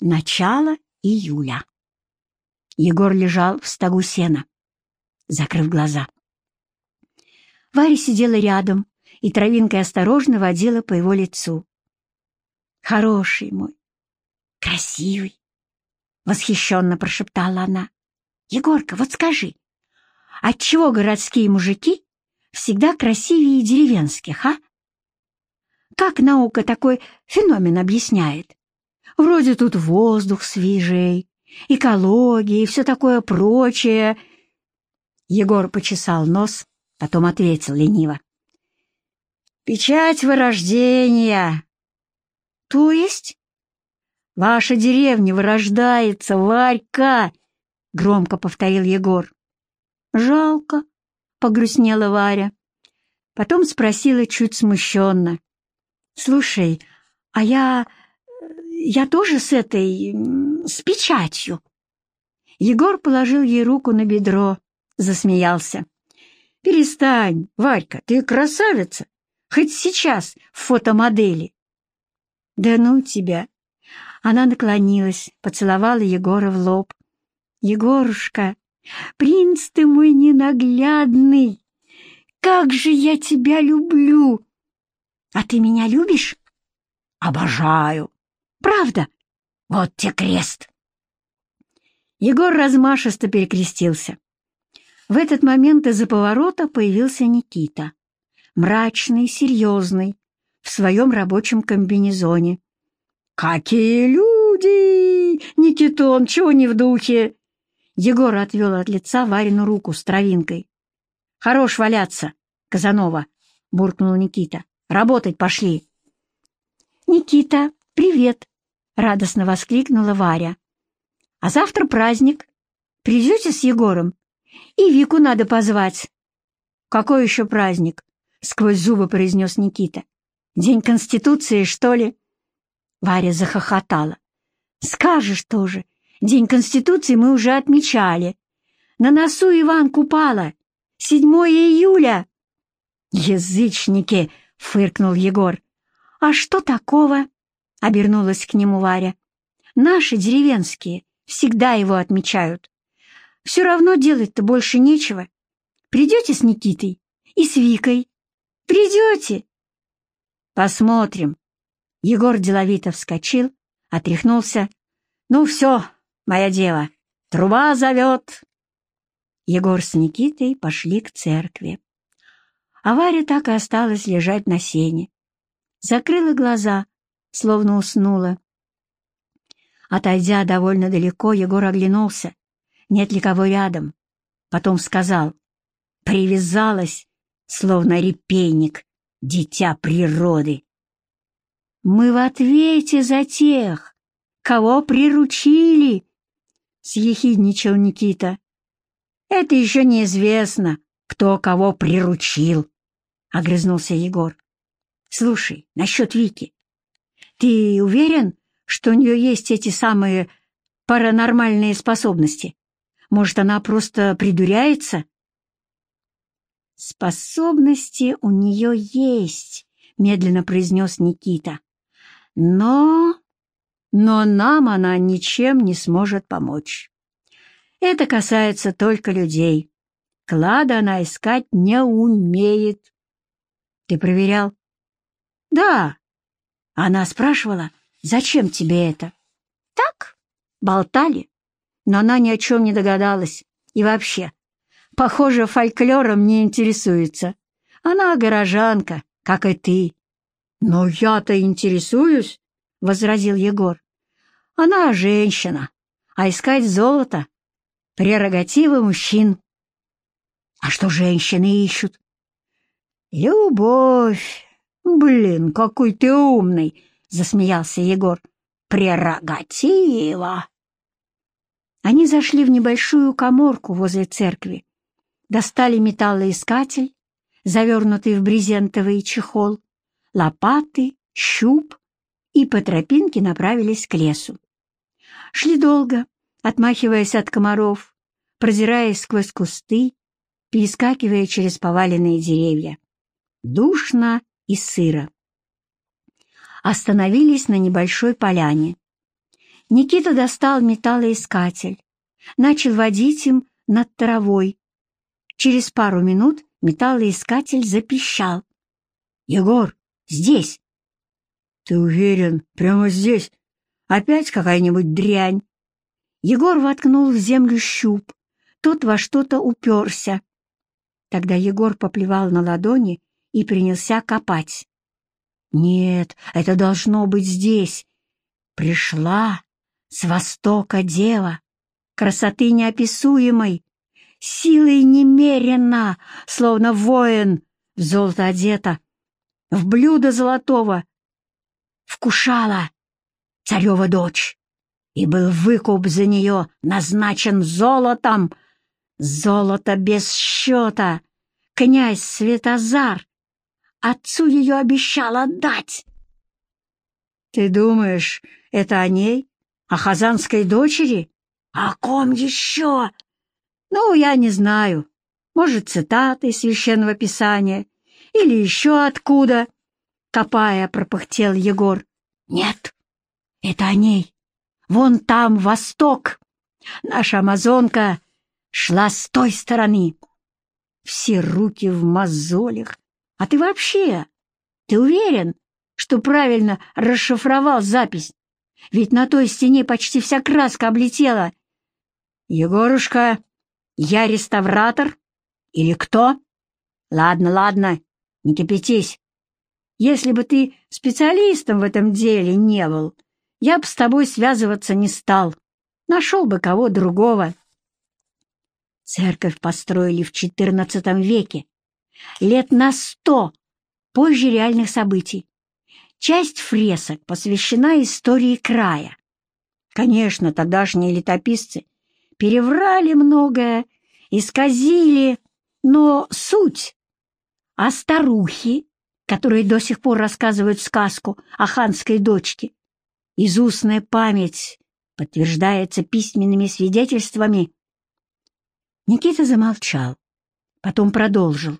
Начало июля. Егор лежал в стогу сена, закрыв глаза. Варя сидела рядом и травинкой осторожно водила по его лицу. «Хороший мой, красивый!» — восхищенно прошептала она. «Егорка, вот скажи, отчего городские мужики всегда красивее деревенских, а? Как наука такой феномен объясняет? Вроде тут воздух свежий, экология и все такое прочее. Егор почесал нос, потом ответил лениво. «Печать вырождения». «То есть?» «Ваша деревня вырождается, Варька!» — громко повторил Егор. «Жалко», — погрустнела Варя. Потом спросила чуть смущенно. «Слушай, а я... я тоже с этой... с печатью?» Егор положил ей руку на бедро, засмеялся. «Перестань, Варька, ты красавица, хоть сейчас в фотомодели». «Да ну тебя!» Она наклонилась, поцеловала Егора в лоб. «Егорушка, принц ты мой ненаглядный! Как же я тебя люблю!» А ты меня любишь? Обожаю. Правда? Вот тебе крест. Егор размашисто перекрестился. В этот момент из-за поворота появился Никита. Мрачный, серьезный, в своем рабочем комбинезоне. «Какие люди! Никитон, чего не в духе?» Егор отвел от лица Варину руку с травинкой. «Хорош валяться, Казанова!» — буркнул Никита. Работать пошли!» «Никита, привет!» — радостно воскликнула Варя. «А завтра праздник. Придете с Егором? И Вику надо позвать». «Какой еще праздник?» — сквозь зубы произнес Никита. «День Конституции, что ли?» Варя захохотала. «Скажешь тоже. День Конституции мы уже отмечали. На носу Иван Купала. 7 июля». «Язычники!» — фыркнул Егор. «А что такого?» — обернулась к нему Варя. «Наши деревенские всегда его отмечают. Все равно делать-то больше нечего. Придете с Никитой и с Викой? Придете?» «Посмотрим». Егор деловито вскочил, отряхнулся. «Ну все, моя дева, труба зовет». Егор с Никитой пошли к церкви. А Варя так и осталась лежать на сене. Закрыла глаза, словно уснула. Отойдя довольно далеко, Егор оглянулся, нет ли кого рядом. Потом сказал, привязалась, словно репейник, дитя природы. «Мы в ответе за тех, кого приручили!» — съехидничал Никита. «Это еще неизвестно, кто кого приручил», — огрызнулся Егор. «Слушай, насчет Вики. Ты уверен, что у нее есть эти самые паранормальные способности? Может, она просто придуряется?» «Способности у нее есть», — медленно произнес Никита. «Но... но нам она ничем не сможет помочь. Это касается только людей. Клада она искать не умеет. Ты проверял? Да. Она спрашивала, зачем тебе это? Так, болтали. Но она ни о чем не догадалась. И вообще, похоже, фольклором не интересуется. Она горожанка, как и ты. Но я-то интересуюсь, — возразил Егор. Она женщина, а искать золото — прерогатива мужчин. А что женщины ищут? Любовь. Блин, какой ты умный, засмеялся Егор. Прерогатива. Они зашли в небольшую коморку возле церкви, достали металлоискатель, завернутый в брезентовый чехол, лопаты, щуп и по тропинке направились к лесу. Шли долго, отмахиваясь от комаров, прозираясь сквозь кусты перескакивая через поваленные деревья. Душно и сыро. Остановились на небольшой поляне. Никита достал металлоискатель, начал водить им над травой. Через пару минут металлоискатель запищал. «Егор, здесь!» «Ты уверен, прямо здесь? Опять какая-нибудь дрянь?» Егор воткнул в землю щуп. Тот во что-то уперся. Тогда Егор поплевал на ладони и принялся копать. «Нет, это должно быть здесь. Пришла с востока дева, красоты неописуемой, силой немерена, словно воин, в золото одета, в блюдо золотого, вкушала царева дочь, и был выкуп за нее назначен золотом, золото без счета, князь Светозар отцу ее обещал отдать. Ты думаешь, это о ней? О хазанской дочери? О ком еще? Ну, я не знаю. Может, цитаты из Священного Писания или еще откуда? Копая, пропыхтел Егор. Нет, это о ней. Вон там восток. Наша амазонка шла с той стороны. Все руки в мозолях. А ты вообще, ты уверен, что правильно расшифровал запись? Ведь на той стене почти вся краска облетела. Егорушка, я реставратор? Или кто? Ладно, ладно, не кипятись. Если бы ты специалистом в этом деле не был, я бы с тобой связываться не стал. Нашел бы кого другого. Церковь построили в XIV веке, лет на сто позже реальных событий. Часть фресок посвящена истории края. Конечно, тогдашние летописцы переврали многое, исказили, но суть. А старухи, которые до сих пор рассказывают сказку о ханской дочке, из устная память подтверждается письменными свидетельствами. Никита замолчал, потом продолжил.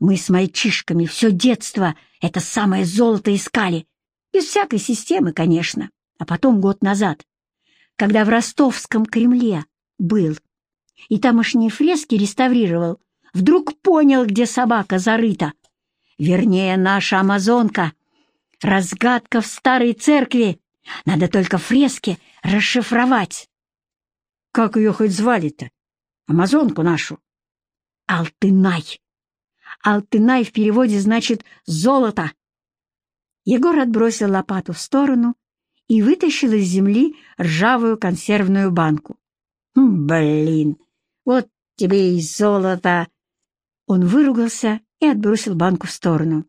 Мы с мальчишками все детство это самое золото искали. Без всякой системы, конечно. А потом год назад, когда в ростовском Кремле был и тамошние фрески реставрировал, вдруг понял, где собака зарыта. Вернее, наша амазонка. Разгадка в старой церкви. Надо только фрески расшифровать. Как ее хоть звали-то? Амазонку нашу? Алтынай. Алтынай в переводе значит «золото». Егор отбросил лопату в сторону и вытащил из земли ржавую консервную банку. «Хм, «Блин, вот тебе и золото!» Он выругался и отбросил банку в сторону.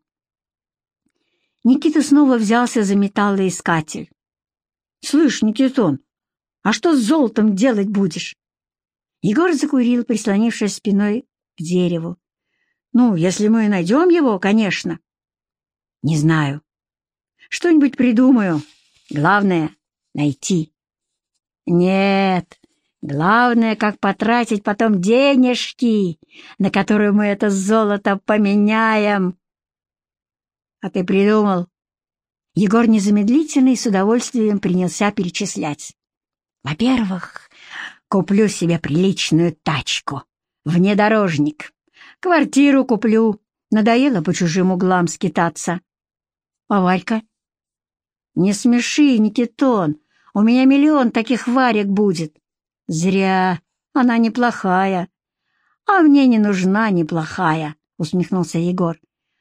Никита снова взялся за металлоискатель. «Слышь, Никитон, а что с золотом делать будешь?» Егор закурил, прислонившись спиной к дереву. Ну, если мы найдем его, конечно. Не знаю. Что-нибудь придумаю. Главное — найти. Нет, главное, как потратить потом денежки, на которые мы это золото поменяем. А ты придумал? Егор незамедлительно и с удовольствием принялся перечислять. Во-первых, куплю себе приличную тачку, внедорожник. Квартиру куплю. Надоело по чужим углам скитаться. А Валька? Не смеши, Никитон. У меня миллион таких варек будет. Зря. Она неплохая. А мне не нужна неплохая, усмехнулся Егор.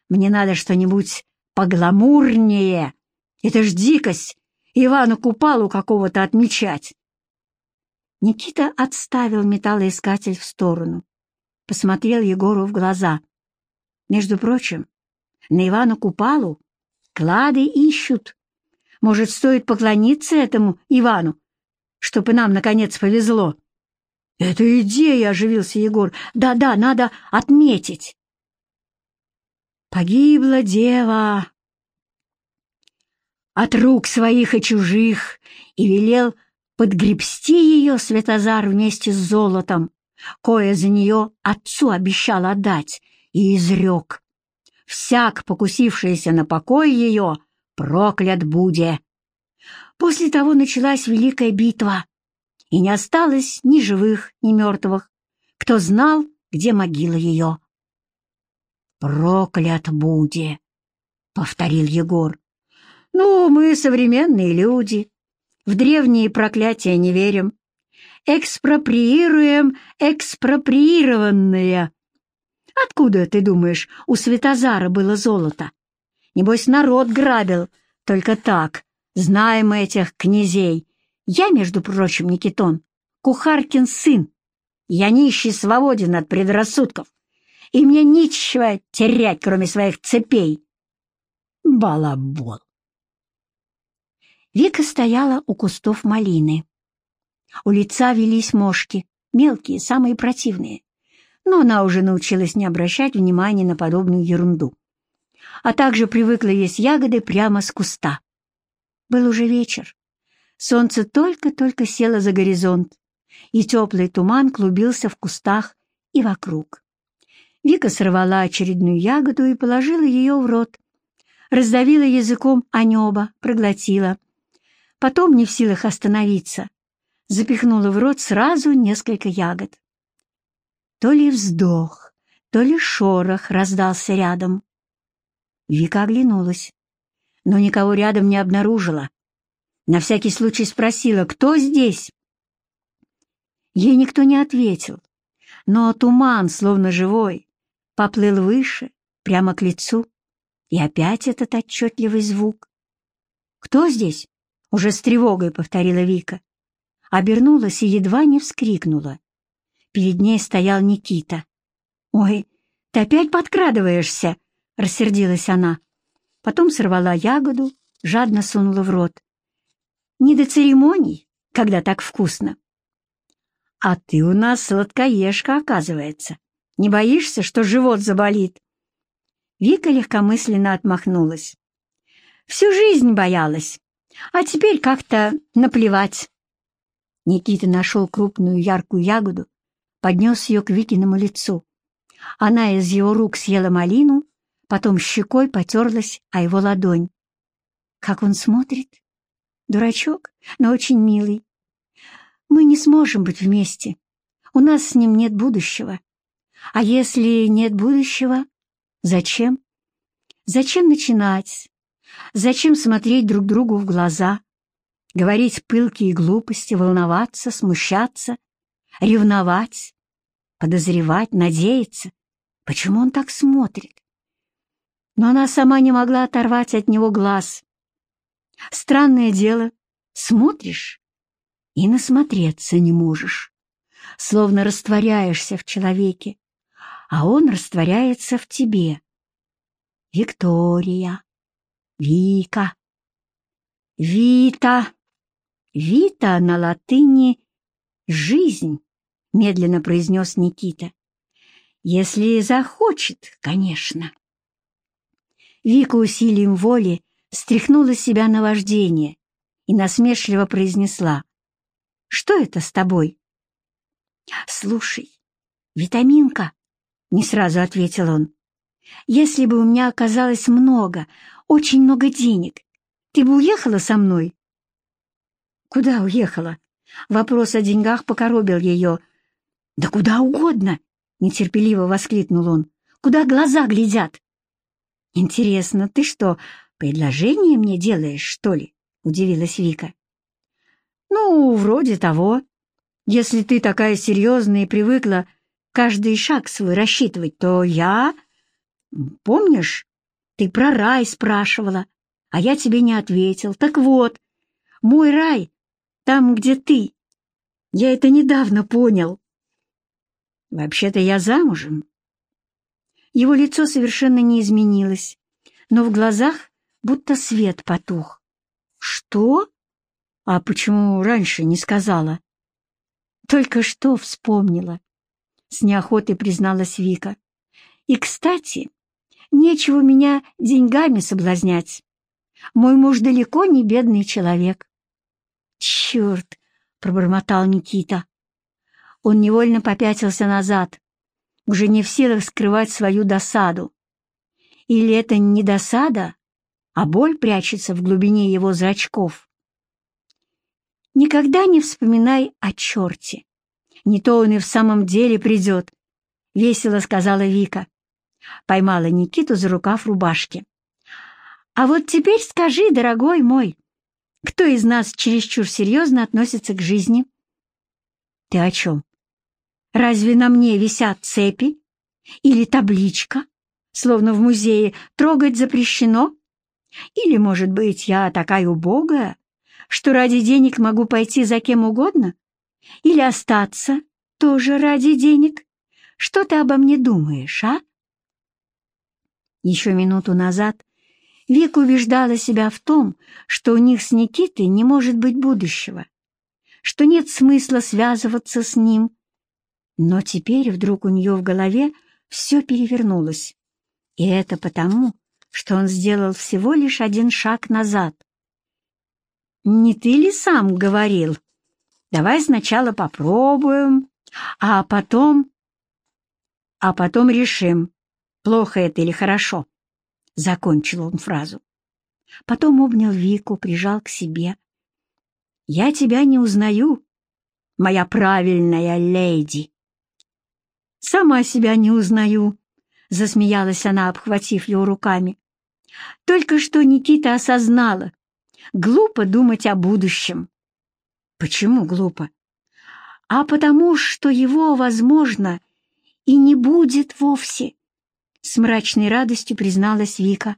Мне надо что-нибудь погламурнее. Это ж дикость. Ивану Купалу какого-то отмечать. Никита отставил металлоискатель в сторону посмотрел Егору в глаза. «Между прочим, на Ивана Купалу клады ищут. Может, стоит поклониться этому Ивану, чтобы нам, наконец, повезло?» «Это идея!» — оживился Егор. «Да-да, надо отметить!» Погибла дева от рук своих и чужих, и велел подгребсти ее Светозар вместе с золотом кое за нее отцу обещал отдать, и изрек. Всяк, покусившийся на покой ее, проклят буде. После того началась великая битва, и не осталось ни живых, ни мертвых, кто знал, где могила ее. «Проклят буди!» — повторил Егор. «Ну, мы современные люди, в древние проклятия не верим. Экспроприируем экспроприированное. Откуда, ты думаешь, у Светозара было золото? Небось, народ грабил. Только так, знаем мы этих князей. Я, между прочим, Никитон, Кухаркин сын. Я нищий свободен от предрассудков, и мне нечего терять, кроме своих цепей. Балабол. Вика стояла у кустов малины. У лица велись мошки, мелкие, самые противные. Но она уже научилась не обращать внимания на подобную ерунду. А также привыкла есть ягоды прямо с куста. Был уже вечер. Солнце только-только село за горизонт, и теплый туман клубился в кустах и вокруг. Вика сорвала очередную ягоду и положила ее в рот. Раздавила языком о небо, проглотила. Потом, не в силах остановиться, запихнула в рот сразу несколько ягод. То ли вздох, то ли шорох раздался рядом. Вика оглянулась, но никого рядом не обнаружила. На всякий случай спросила, кто здесь? Ей никто не ответил, но туман, словно живой, поплыл выше, прямо к лицу, и опять этот отчетливый звук. «Кто здесь?» — уже с тревогой повторила Вика обернулась и едва не вскрикнула. Перед ней стоял Никита. «Ой, ты опять подкрадываешься!» — рассердилась она. Потом сорвала ягоду, жадно сунула в рот. «Не до церемоний, когда так вкусно!» «А ты у нас сладкоежка, оказывается. Не боишься, что живот заболит?» Вика легкомысленно отмахнулась. «Всю жизнь боялась, а теперь как-то наплевать». Никита нашел крупную яркую ягоду, поднес ее к Викиному лицу. Она из его рук съела малину, потом щекой потерлась о его ладонь. Как он смотрит? Дурачок, но очень милый. Мы не сможем быть вместе. У нас с ним нет будущего. А если нет будущего, зачем? Зачем начинать? Зачем смотреть друг другу в глаза? Говорить пылкие глупости, волноваться, смущаться, ревновать, подозревать, надеяться. Почему он так смотрит? Но она сама не могла оторвать от него глаз. Странное дело, смотришь и насмотреться не можешь, словно растворяешься в человеке, а он растворяется в тебе. Виктория, Вика, Вита. «Вита на латыни — жизнь», — медленно произнес Никита. «Если захочет, конечно». Вика усилием воли стряхнула себя на вождение и насмешливо произнесла. «Что это с тобой?» «Слушай, витаминка», — не сразу ответил он. «Если бы у меня оказалось много, очень много денег, ты бы уехала со мной?» «Куда уехала?» Вопрос о деньгах покоробил ее. «Да куда угодно!» — нетерпеливо воскликнул он. «Куда глаза глядят?» «Интересно, ты что, предложение мне делаешь, что ли?» — удивилась Вика. «Ну, вроде того. Если ты такая серьезная и привыкла каждый шаг свой рассчитывать, то я... Помнишь, ты про рай спрашивала, а я тебе не ответил. Так вот, мой рай там, где ты. Я это недавно понял. Вообще-то я замужем. Его лицо совершенно не изменилось, но в глазах будто свет потух. Что? А почему раньше не сказала? Только что вспомнила. С неохотой призналась Вика. И, кстати, нечего меня деньгами соблазнять. Мой муж далеко не бедный человек. «Черт!» — пробормотал Никита. Он невольно попятился назад, уже не в силах скрывать свою досаду. Или это не досада, а боль прячется в глубине его зрачков? Никогда не вспоминай о черте. Не то он и в самом деле придет, — весело сказала Вика. Поймала Никиту за рукав рубашки. А вот теперь скажи, дорогой мой, кто из нас чересчур серьезно относится к жизни? Ты о чем? Разве на мне висят цепи? Или табличка, словно в музее, трогать запрещено? Или, может быть, я такая убогая, что ради денег могу пойти за кем угодно? Или остаться тоже ради денег? Что ты обо мне думаешь, а? Еще минуту назад Вика убеждала себя в том, что у них с Никитой не может быть будущего, что нет смысла связываться с ним. Но теперь вдруг у нее в голове все перевернулось. И это потому, что он сделал всего лишь один шаг назад. «Не ты ли сам говорил? Давай сначала попробуем, а потом...» «А потом решим, плохо это или хорошо», — закончил он фразу. Потом обнял Вику, прижал к себе. «Я тебя не узнаю, моя правильная леди». «Сама себя не узнаю», — засмеялась она, обхватив его руками. Только что Никита осознала. Глупо думать о будущем. Почему глупо? А потому, что его, возможно, и не будет вовсе. С мрачной радостью призналась Вика.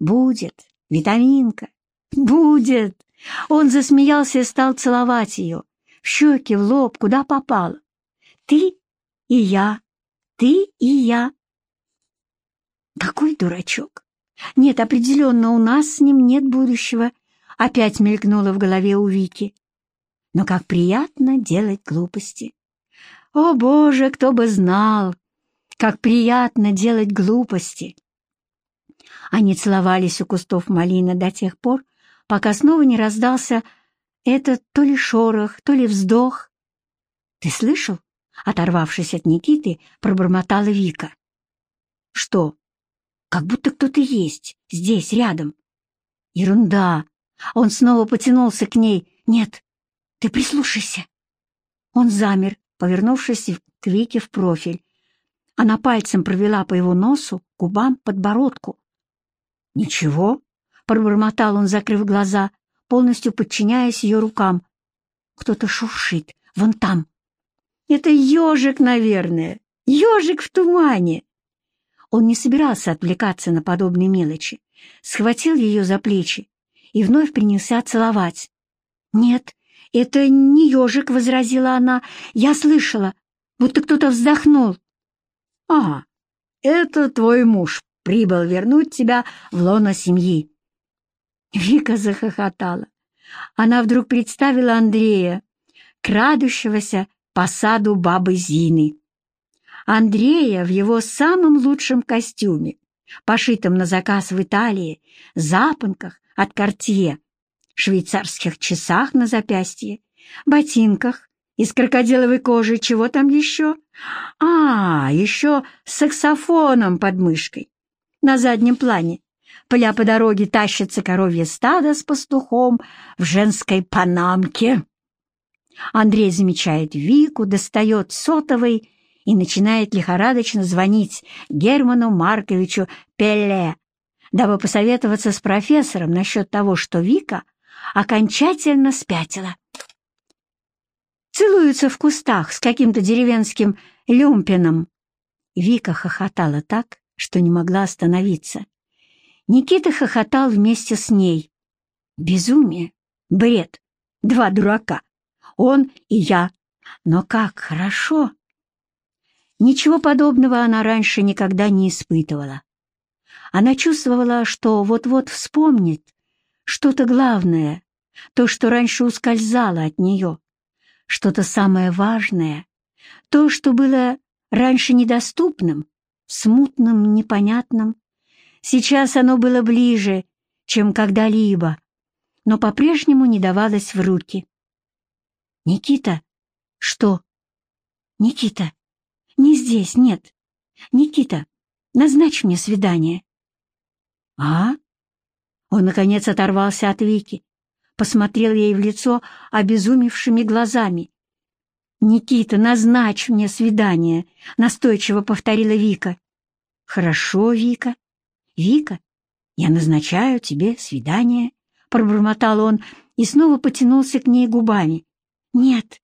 Будет, витаминка, будет. Он засмеялся и стал целовать ее. В щеки, в лоб, куда попало. Ты и я, ты и я. Какой дурачок! Нет, определенно, у нас с ним нет будущего, опять мелькнуло в голове у Вики. Но как приятно делать глупости. О, Боже, кто бы знал, как приятно делать глупости. Они целовались у кустов малины до тех пор, пока снова не раздался этот то ли шорох, то ли вздох. «Ты слышал?» — оторвавшись от Никиты, пробормотала Вика. «Что?» Как будто кто-то есть, здесь, рядом. Ерунда. Он снова потянулся к ней. Нет, ты прислушайся. Он замер, повернувшись к Вике в профиль. Она пальцем провела по его носу, губам, подбородку. «Ничего», — пробормотал он, закрыв глаза, полностью подчиняясь ее рукам. «Кто-то шуршит, вон там». «Это ежик, наверное, ежик в тумане». Он не собирался отвлекаться на подобные мелочи, схватил ее за плечи и вновь принялся целовать. «Нет, это не ежик», — возразила она. «Я слышала, будто кто-то вздохнул». «А, это твой муж прибыл вернуть тебя в лоно семьи». Вика захохотала. Она вдруг представила Андрея, крадущегося по саду бабы Зины. Андрея в его самом лучшем костюме, пошитом на заказ в Италии, запонках от Кортье, швейцарских часах на запястье, ботинках из крокодиловой кожи, чего там еще? А, еще с саксофоном под мышкой. На заднем плане, пля по дороге, тащится коровье стадо с пастухом в женской панамке. Андрей замечает Вику, достает сотовый и начинает лихорадочно звонить Герману Марковичу Пелле, дабы посоветоваться с профессором насчет того, что Вика окончательно спятила. Целуются в кустах с каким-то деревенским люмпином. Вика хохотала так, что не могла остановиться. Никита хохотал вместе с ней. Безумие, бред, два дурака, он и я. Но как хорошо! Ничего подобного она раньше никогда не испытывала. Она чувствовала, что вот-вот вспомнит что-то главное, то, что раньше ускользало от нее, что-то самое важное, то, что было раньше недоступным, смутным, непонятным. Сейчас оно было ближе, чем когда-либо, но по-прежнему не давалось в руки. «Никита?» «Что?» «Никита?» Не здесь, нет. Никита, назначь мне свидание. А? Он, наконец, оторвался от Вики, посмотрел ей в лицо обезумевшими глазами. «Никита, назначь мне свидание», — настойчиво повторила Вика. «Хорошо, Вика. Вика, я назначаю тебе свидание», — пробормотал он и снова потянулся к ней губами. «Нет,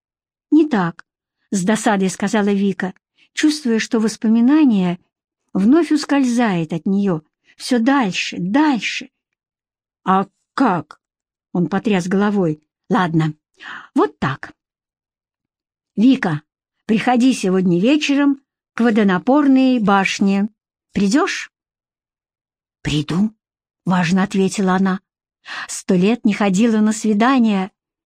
не так», — с досадой сказала Вика, чувствуя, что воспоминание вновь ускользает от нее, все дальше, дальше. «А как?» — он потряс головой. «Ладно, вот так. «Вика, приходи сегодня вечером к водонапорной башне. Придешь?» «Приду», — важно ответила она. «Сто лет не ходила на свидания,